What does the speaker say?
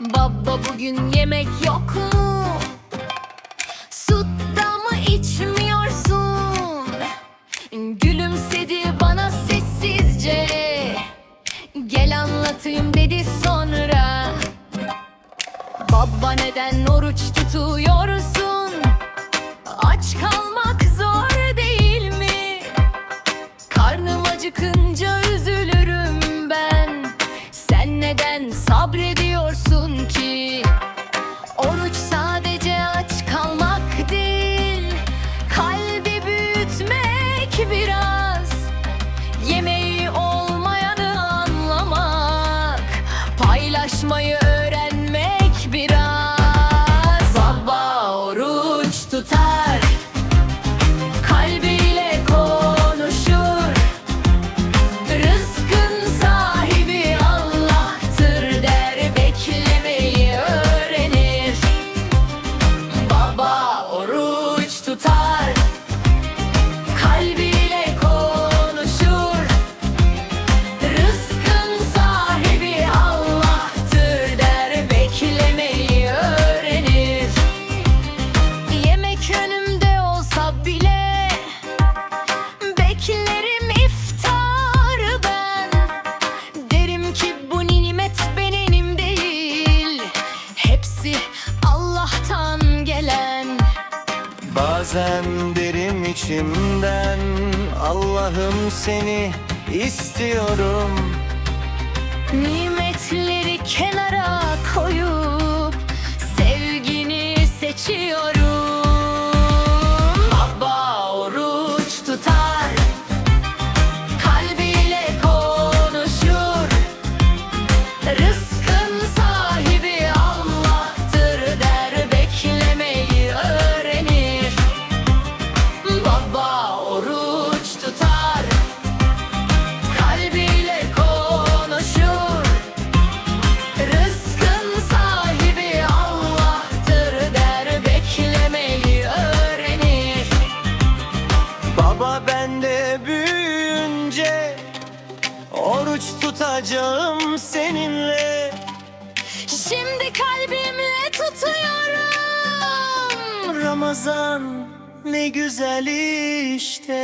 Baba bugün yemek yok mu? Sütta mı içmiyorsun? Gülümsedi bana sessizce Gel anlatayım dedi sonra Baba neden oruç tutuyorsun? Aç kalmak zor değil mi? Karnım acıkınca üzülürüm ben Sen neden sabrediyorsun Bazen derim içimden Allah'ım seni istiyorum. Nimetleri kenara koyup Oruç tutacağım seninle. Şimdi kalbimle tutuyorum. Ramazan ne güzel işte